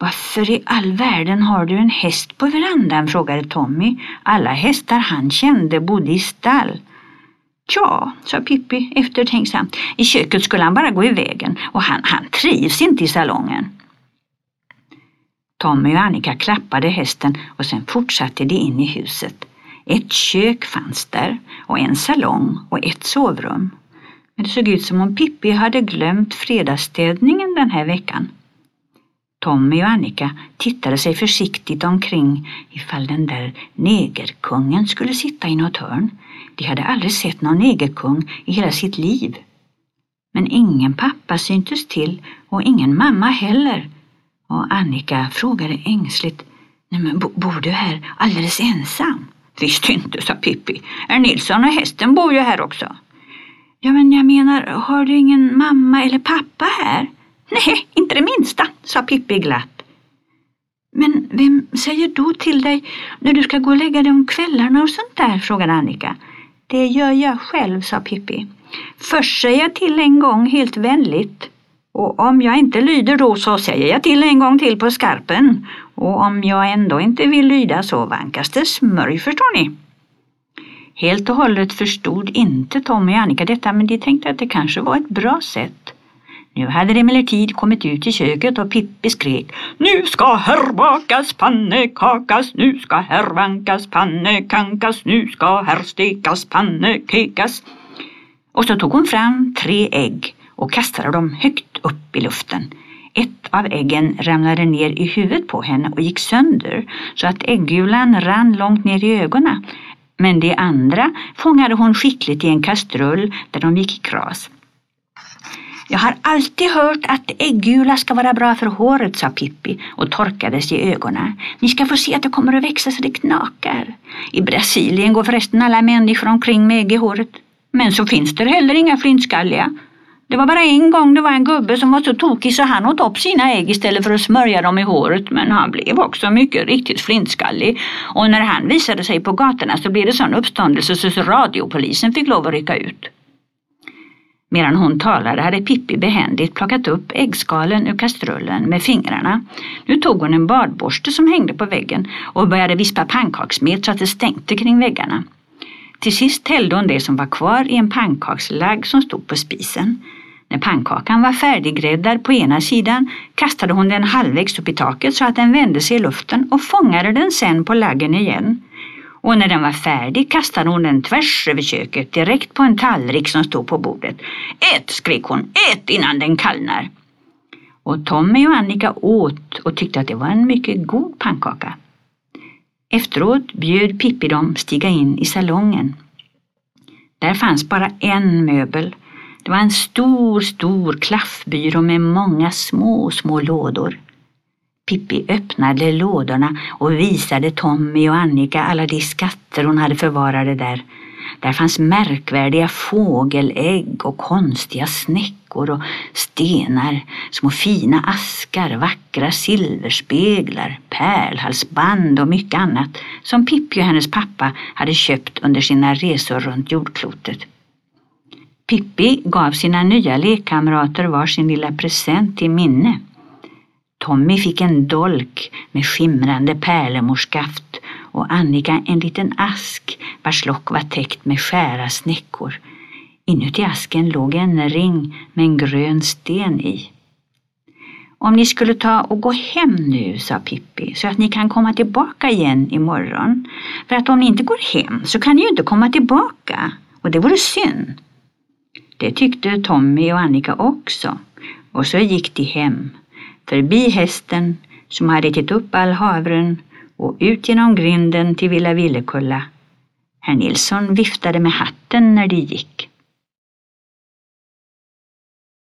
Varför i all världen har du en häst på verandan? frågade Tommy. Alla hästar han kände bodde i stall. Tja, sa Pippi eftertänksamt. I köket skulle han bara gå i vägen och han, han trivs inte i salongen. Tommy och Annika klappade hästen och sen fortsatte de in i huset. Ett kök fanns där och en salong och ett sovrum. Men det såg ut som om Pippi hade glömt fredagsstädningen den här veckan. Tommy och Annika tittade sig försiktigt omkring ifall den där negerkungen skulle sitta i något hörn. De hade aldrig sett någon negerkung i hela sitt liv. Men ingen pappa syntes till och ingen mamma heller. Och Annika frågade ängsligt, Nej, men bor du här alldeles ensam? Visst inte, sa Pippi. Herr Nilsson och hästen bor ju här också. Ja, men jag menar, har du ingen mamma eller pappa här? Nej, inte det minsta, sa Pippi glatt. Men vem säger då till dig när du ska gå och lägga dig om kvällarna och sånt där? frågade Annika. Det gör jag själv, sa Pippi. Först säger jag till en gång helt vänligt. Och om jag inte lyder då så säger jag till en gång till på skarpen. Och om jag ändå inte vill lyda så vankas det smörj, förstår ni. Helt och hållet förstod inte Tommy och Annika detta men de tänkte att det kanske var ett bra sätt. Nu hade det emellertid kommit ut i köket och Pippi skrek Nu ska här bakas pannekakas, nu ska här vankas pannekankas, nu ska här stekas pannekekas. Och så tog hon fram tre ägg och kastade dem högt upp i luften. Ett av äggen ramlade ner i huvudet på henne och gick sönder så att äggulan rann långt ner i ögonen. Men det andra fångade hon skickligt i en kastrull där de gick i kras. Jag har alltid hört att äggula ska vara bra för håret, sa Pippi och torkade sig i ögonen. Ni ska få se att det kommer att växa så det knakar. I Brasilien går förresten alla människor omkring med ägg i håret. Men så finns det heller inga flintskalliga. Det var bara en gång det var en gubbe som var så tokig så han åt upp sina ägg istället för att smörja dem i håret men han blev också mycket riktigt flintskallig och när han visade sig på gatorna så blev det sån uppståndelse så radiopolisen fick lov att rycka ut. Medan hon talade hade Pippi behändigt plockat upp äggskalen ur kastrullen med fingrarna. Nu tog hon en badborste som hängde på väggen och började vispa pannkaksmet så att det stänkte kring väggarna. Till sist hällde hon det som var kvar i en pannkakslagg som stod på spisen. När pannkakan var färdiggräddad på ena sidan kastade hon den halvvägs upp i taket så att den vände sig i luften och fångade den sen på laggen igen. Och när den var färdig kastade hon den tvärs över köket direkt på en tallrik som stod på bordet. Ät, skrek hon, ät innan den kallnar. Och Tommy och Annika åt och tyckte att det var en mycket god pannkaka. Efteråt bjöd Pippi dem stiga in i salongen. Där fanns bara en möbel. Det var en stor, stor klaffbyrå med många små, små lådor. Pippi öppnade lådorna och visade Tommy och Annika alla de skatter hon hade förvarade där. Där fanns märkvärdiga fågelägg och konstiga snäckor och stenar, små fina askar, vackra silverspeglar, pärlhalsband och mycket annat som Pippi och hennes pappa hade köpt under sina resor runt jordklotet. Pippi gav sina nya lekkamrater var sin lilla present till minne. Tommy fick en dolk med skimrande pärlemorskaft och Annika en liten ask vars lock var täckt med skära snäckor. Inuti asken låg en ring med en grön sten i. Om ni skulle ta och gå hem nu, sa Pippi, så att ni kan komma tillbaka igen imorgon. För att om ni inte går hem så kan ni ju inte komma tillbaka och det vore synd. Det tyckte Tommy och Annika också och så gick de hem förbi hästen som hade ätit upp all havren och ut genom grinden till Villa Villekulla. Herr Nilsson viftade med hatten när de gick.